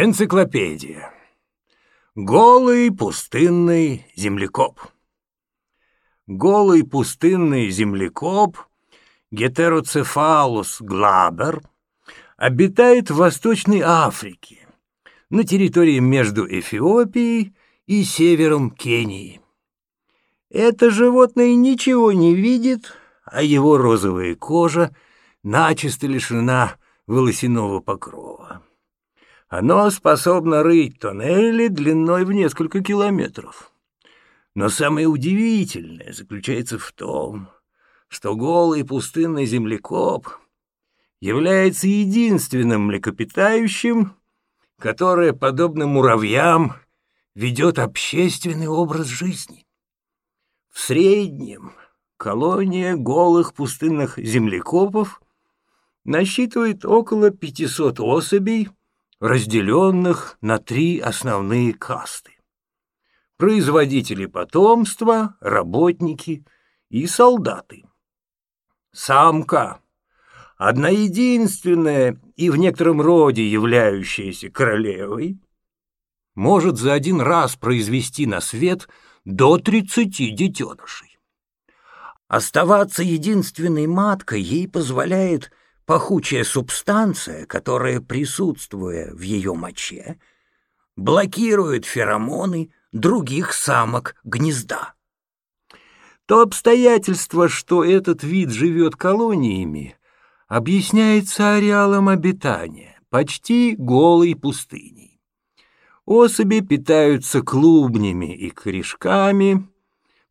Энциклопедия. Голый пустынный землекоп. Голый пустынный землекоп Гетероцефалус глабер обитает в Восточной Африке, на территории между Эфиопией и севером Кении. Это животное ничего не видит, а его розовая кожа начисто лишена волосяного покрова. Оно способно рыть тоннели длиной в несколько километров. Но самое удивительное заключается в том, что голый пустынный землекоп является единственным млекопитающим, которое, подобно муравьям, ведет общественный образ жизни. В среднем колония голых пустынных землекопов насчитывает около 500 особей, разделенных на три основные касты. Производители потомства, работники и солдаты. Самка, одна единственная и в некотором роде являющаяся королевой, может за один раз произвести на свет до 30 детенышей. Оставаться единственной маткой ей позволяет пахучая субстанция, которая, присутствуя в ее моче, блокирует феромоны других самок гнезда. То обстоятельство, что этот вид живет колониями, объясняется ареалом обитания, почти голой пустыней. Особи питаются клубнями и корешками,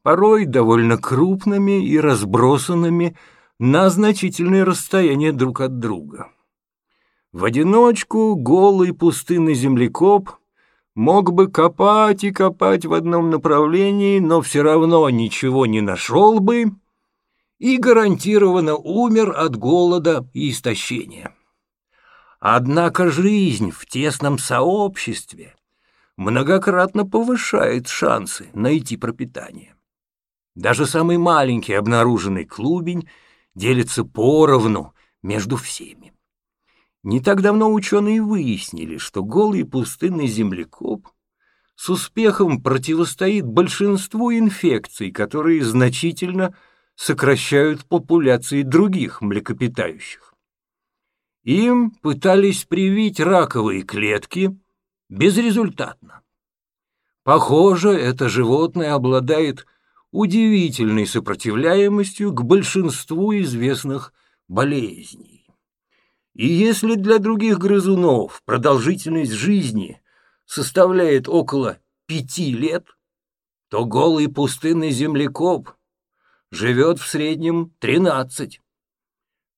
порой довольно крупными и разбросанными на значительное расстояние друг от друга. В одиночку голый пустынный землекоп мог бы копать и копать в одном направлении, но все равно ничего не нашел бы и гарантированно умер от голода и истощения. Однако жизнь в тесном сообществе многократно повышает шансы найти пропитание. Даже самый маленький обнаруженный клубень — делится поровну между всеми. Не так давно ученые выяснили, что голый пустынный землекоп с успехом противостоит большинству инфекций, которые значительно сокращают популяции других млекопитающих. Им пытались привить раковые клетки безрезультатно. Похоже, это животное обладает удивительной сопротивляемостью к большинству известных болезней. И если для других грызунов продолжительность жизни составляет около пяти лет, то голый пустынный землекоп живет в среднем тринадцать.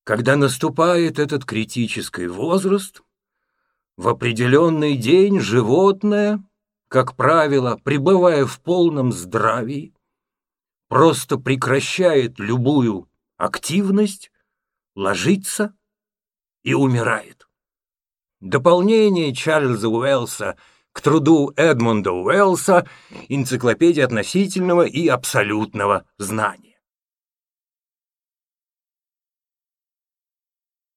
Когда наступает этот критический возраст, в определенный день животное, как правило, пребывая в полном здравии, просто прекращает любую активность, ложится и умирает. Дополнение Чарльза Уэллса к труду Эдмунда Уэллса «Энциклопедия относительного и абсолютного знания».